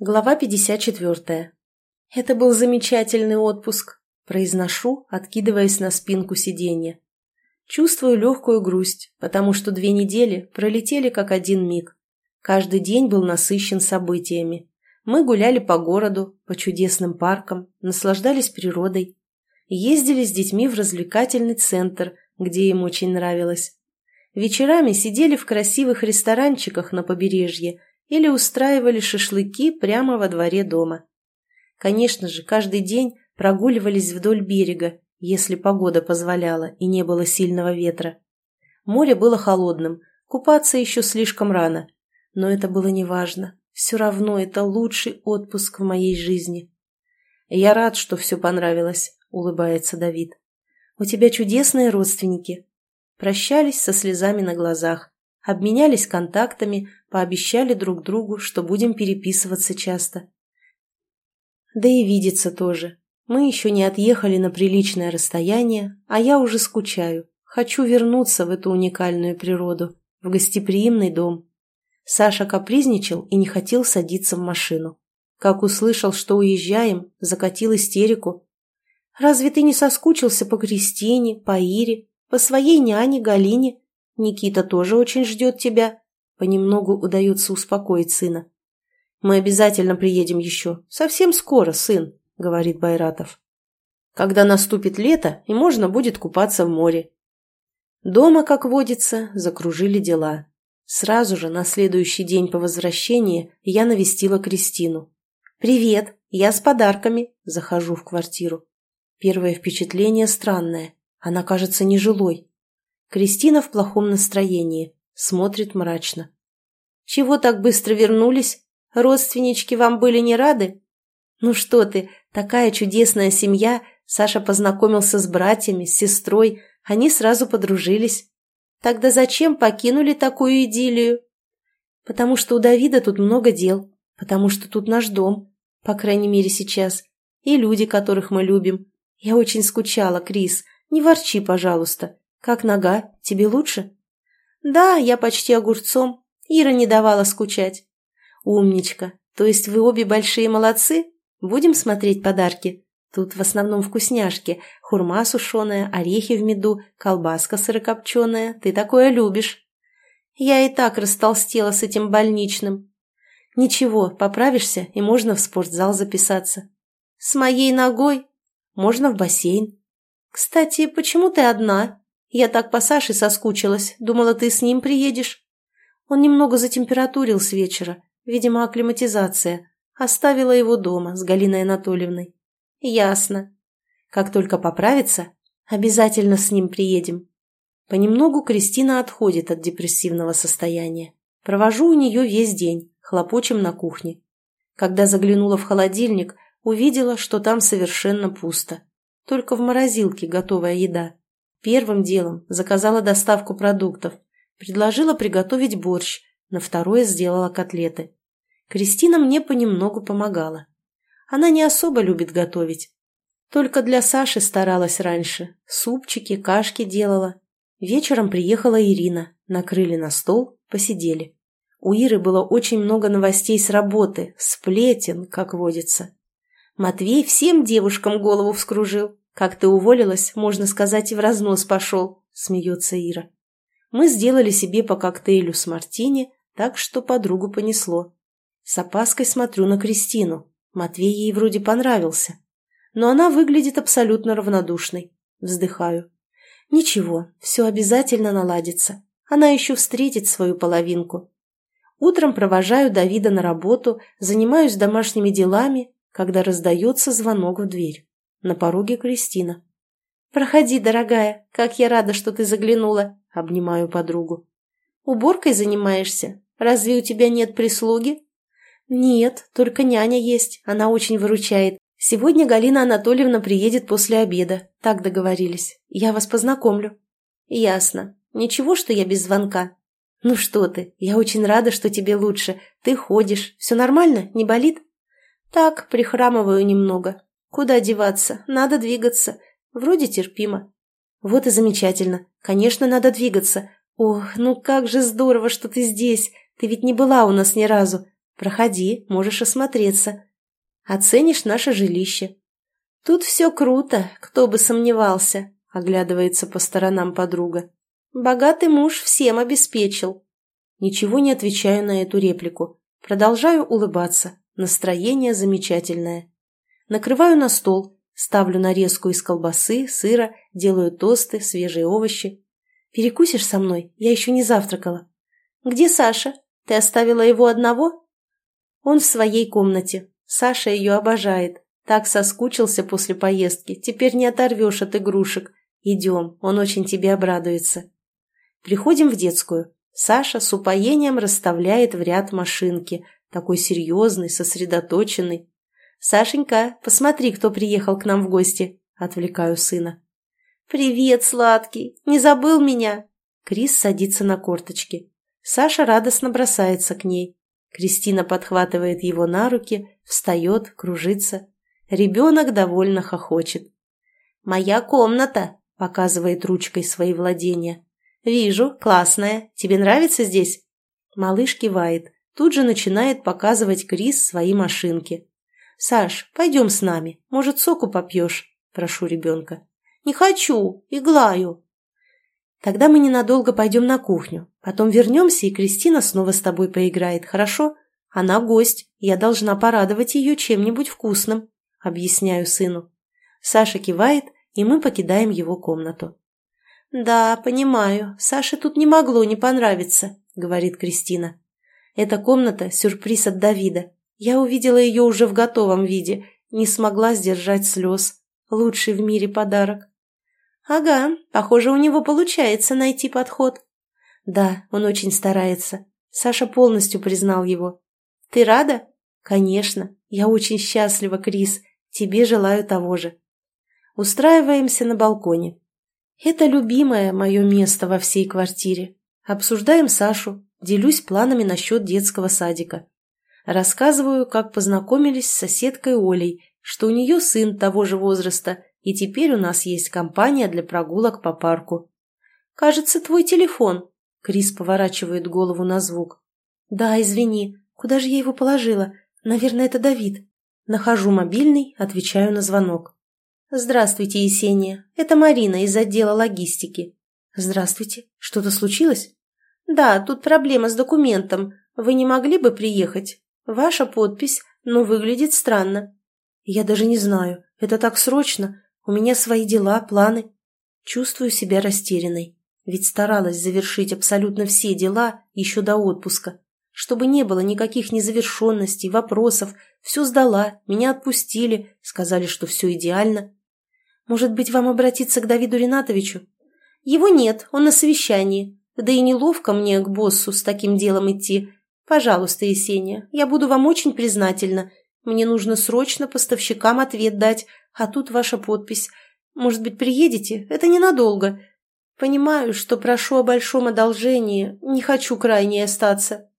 Глава 54. Это был замечательный отпуск, произношу, откидываясь на спинку сиденья. Чувствую легкую грусть, потому что две недели пролетели как один миг. Каждый день был насыщен событиями. Мы гуляли по городу, по чудесным паркам, наслаждались природой. Ездили с детьми в развлекательный центр, где им очень нравилось. Вечерами сидели в красивых ресторанчиках на побережье или устраивали шашлыки прямо во дворе дома. Конечно же, каждый день прогуливались вдоль берега, если погода позволяла и не было сильного ветра. Море было холодным, купаться еще слишком рано, но это было неважно. Все равно это лучший отпуск в моей жизни. «Я рад, что все понравилось», — улыбается Давид. «У тебя чудесные родственники». Прощались со слезами на глазах, обменялись контактами, пообещали друг другу, что будем переписываться часто. Да и видеться тоже. Мы еще не отъехали на приличное расстояние, а я уже скучаю. Хочу вернуться в эту уникальную природу, в гостеприимный дом. Саша капризничал и не хотел садиться в машину. Как услышал, что уезжаем, закатил истерику. «Разве ты не соскучился по Кристине, по Ире, по своей няне Галине? Никита тоже очень ждет тебя. Понемногу удается успокоить сына. «Мы обязательно приедем еще. Совсем скоро, сын», — говорит Байратов. «Когда наступит лето, и можно будет купаться в море». Дома, как водится, закружили дела. Сразу же, на следующий день по возвращении, я навестила Кристину. «Привет, я с подарками», — захожу в квартиру. Первое впечатление странное. Она кажется нежилой. Кристина в плохом настроении смотрит мрачно. «Чего так быстро вернулись? Родственнички вам были не рады?» «Ну что ты, такая чудесная семья!» Саша познакомился с братьями, с сестрой, они сразу подружились. «Тогда зачем покинули такую идиллию?» «Потому что у Давида тут много дел, потому что тут наш дом, по крайней мере сейчас, и люди, которых мы любим. Я очень скучала, Крис, не ворчи, пожалуйста. Как нога, тебе лучше?» «Да, я почти огурцом. Ира не давала скучать». «Умничка. То есть вы обе большие молодцы? Будем смотреть подарки? Тут в основном вкусняшки. Хурма сушеная, орехи в меду, колбаска сырокопченая. Ты такое любишь». «Я и так растолстела с этим больничным». «Ничего, поправишься, и можно в спортзал записаться». «С моей ногой?» «Можно в бассейн». «Кстати, почему ты одна?» Я так по Саше соскучилась, думала, ты с ним приедешь. Он немного затемпературил с вечера, видимо, акклиматизация. Оставила его дома с Галиной Анатольевной. Ясно. Как только поправится, обязательно с ним приедем. Понемногу Кристина отходит от депрессивного состояния. Провожу у нее весь день, хлопочем на кухне. Когда заглянула в холодильник, увидела, что там совершенно пусто. Только в морозилке готовая еда. Первым делом заказала доставку продуктов, предложила приготовить борщ, на второе сделала котлеты. Кристина мне понемногу помогала. Она не особо любит готовить. Только для Саши старалась раньше. Супчики, кашки делала. Вечером приехала Ирина, накрыли на стол, посидели. У Иры было очень много новостей с работы, сплетен, как водится. Матвей всем девушкам голову вскружил. «Как ты уволилась, можно сказать, и в разнос пошел», — смеется Ира. Мы сделали себе по коктейлю с мартини, так что подругу понесло. С опаской смотрю на Кристину. Матвей ей вроде понравился. Но она выглядит абсолютно равнодушной. Вздыхаю. Ничего, все обязательно наладится. Она еще встретит свою половинку. Утром провожаю Давида на работу, занимаюсь домашними делами, когда раздается звонок в дверь. На пороге Кристина. «Проходи, дорогая, как я рада, что ты заглянула!» Обнимаю подругу. «Уборкой занимаешься? Разве у тебя нет прислуги?» «Нет, только няня есть, она очень выручает. Сегодня Галина Анатольевна приедет после обеда, так договорились. Я вас познакомлю». «Ясно. Ничего, что я без звонка?» «Ну что ты, я очень рада, что тебе лучше. Ты ходишь. Все нормально? Не болит?» «Так, прихрамываю немного. Куда деваться? Надо двигаться. Вроде терпимо. Вот и замечательно. Конечно, надо двигаться. Ох, ну как же здорово, что ты здесь. Ты ведь не была у нас ни разу. Проходи, можешь осмотреться. Оценишь наше жилище. Тут все круто, кто бы сомневался, оглядывается по сторонам подруга. Богатый муж всем обеспечил. Ничего не отвечаю на эту реплику. Продолжаю улыбаться. Настроение замечательное. Накрываю на стол, ставлю нарезку из колбасы, сыра, делаю тосты, свежие овощи. Перекусишь со мной? Я еще не завтракала. Где Саша? Ты оставила его одного? Он в своей комнате. Саша ее обожает. Так соскучился после поездки. Теперь не оторвешь от игрушек. Идем, он очень тебе обрадуется. Приходим в детскую. Саша с упоением расставляет в ряд машинки. Такой серьезный, сосредоточенный. «Сашенька, посмотри, кто приехал к нам в гости!» Отвлекаю сына. «Привет, сладкий! Не забыл меня?» Крис садится на корточки. Саша радостно бросается к ней. Кристина подхватывает его на руки, встает, кружится. Ребенок довольно хохочет. «Моя комната!» – показывает ручкой свои владения. «Вижу, классная. Тебе нравится здесь?» Малыш кивает. Тут же начинает показывать Крис свои машинки. «Саш, пойдем с нами. Может, соку попьешь?» – прошу ребенка. «Не хочу. Иглаю». «Тогда мы ненадолго пойдем на кухню. Потом вернемся, и Кристина снова с тобой поиграет, хорошо? Она гость. Я должна порадовать ее чем-нибудь вкусным», – объясняю сыну. Саша кивает, и мы покидаем его комнату. «Да, понимаю. Саше тут не могло не понравиться», — говорит Кристина. «Эта комната — сюрприз от Давида. Я увидела ее уже в готовом виде, не смогла сдержать слез. Лучший в мире подарок». «Ага, похоже, у него получается найти подход». «Да, он очень старается. Саша полностью признал его». «Ты рада?» «Конечно. Я очень счастлива, Крис. Тебе желаю того же». Устраиваемся на балконе. Это любимое мое место во всей квартире. Обсуждаем Сашу, делюсь планами насчет детского садика. Рассказываю, как познакомились с соседкой Олей, что у нее сын того же возраста, и теперь у нас есть компания для прогулок по парку. «Кажется, твой телефон», — Крис поворачивает голову на звук. «Да, извини, куда же я его положила? Наверное, это Давид». Нахожу мобильный, отвечаю на звонок. «Здравствуйте, Есения. Это Марина из отдела логистики». «Здравствуйте. Что-то случилось?» «Да, тут проблема с документом. Вы не могли бы приехать? Ваша подпись, но выглядит странно». «Я даже не знаю. Это так срочно. У меня свои дела, планы». Чувствую себя растерянной. Ведь старалась завершить абсолютно все дела еще до отпуска. Чтобы не было никаких незавершенностей, вопросов. Все сдала, меня отпустили, сказали, что все идеально. Может быть, вам обратиться к Давиду Ринатовичу? Его нет, он на совещании. Да и неловко мне к боссу с таким делом идти. Пожалуйста, Есения, я буду вам очень признательна. Мне нужно срочно поставщикам ответ дать, а тут ваша подпись. Может быть, приедете? Это ненадолго. Понимаю, что прошу о большом одолжении, не хочу крайне остаться.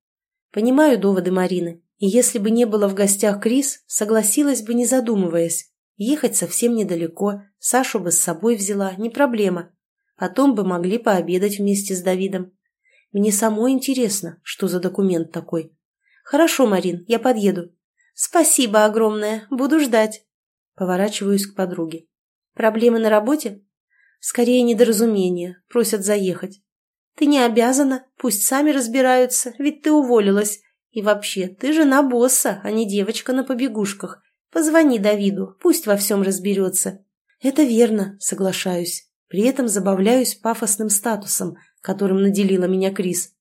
Понимаю доводы Марины, и если бы не было в гостях Крис, согласилась бы, не задумываясь. Ехать совсем недалеко, Сашу бы с собой взяла, не проблема. Потом бы могли пообедать вместе с Давидом. Мне самой интересно, что за документ такой. Хорошо, Марин, я подъеду. Спасибо огромное, буду ждать. Поворачиваюсь к подруге. Проблемы на работе? Скорее недоразумение, просят заехать. Ты не обязана, пусть сами разбираются, ведь ты уволилась. И вообще, ты жена босса, а не девочка на побегушках. Позвони Давиду, пусть во всем разберется. Это верно, соглашаюсь. При этом забавляюсь пафосным статусом, которым наделила меня Крис.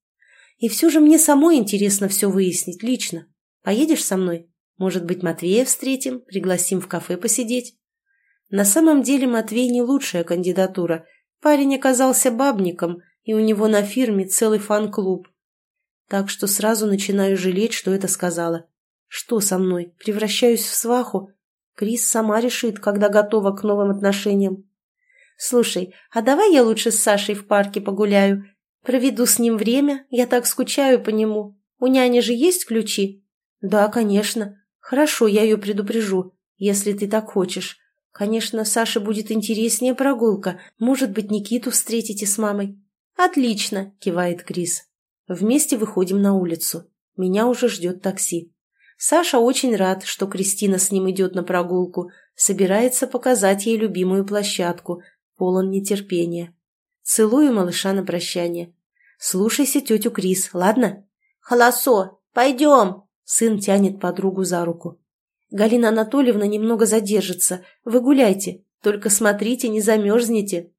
И все же мне самой интересно все выяснить лично. Поедешь со мной? Может быть, Матвея встретим, пригласим в кафе посидеть? На самом деле Матвей не лучшая кандидатура. Парень оказался бабником, и у него на фирме целый фан-клуб. Так что сразу начинаю жалеть, что это сказала. Что со мной? Превращаюсь в сваху? Крис сама решит, когда готова к новым отношениям. Слушай, а давай я лучше с Сашей в парке погуляю? Проведу с ним время, я так скучаю по нему. У няни же есть ключи? Да, конечно. Хорошо, я ее предупрежу, если ты так хочешь. Конечно, Саше будет интереснее прогулка. Может быть, Никиту встретите с мамой. Отлично, кивает Крис. Вместе выходим на улицу. Меня уже ждет такси. Саша очень рад, что Кристина с ним идет на прогулку, собирается показать ей любимую площадку, полон нетерпения. Целую малыша на прощание. Слушайся тетю Крис, ладно? Холосо, пойдем! Сын тянет подругу за руку. Галина Анатольевна немного задержится. Вы гуляйте, только смотрите, не замерзнете.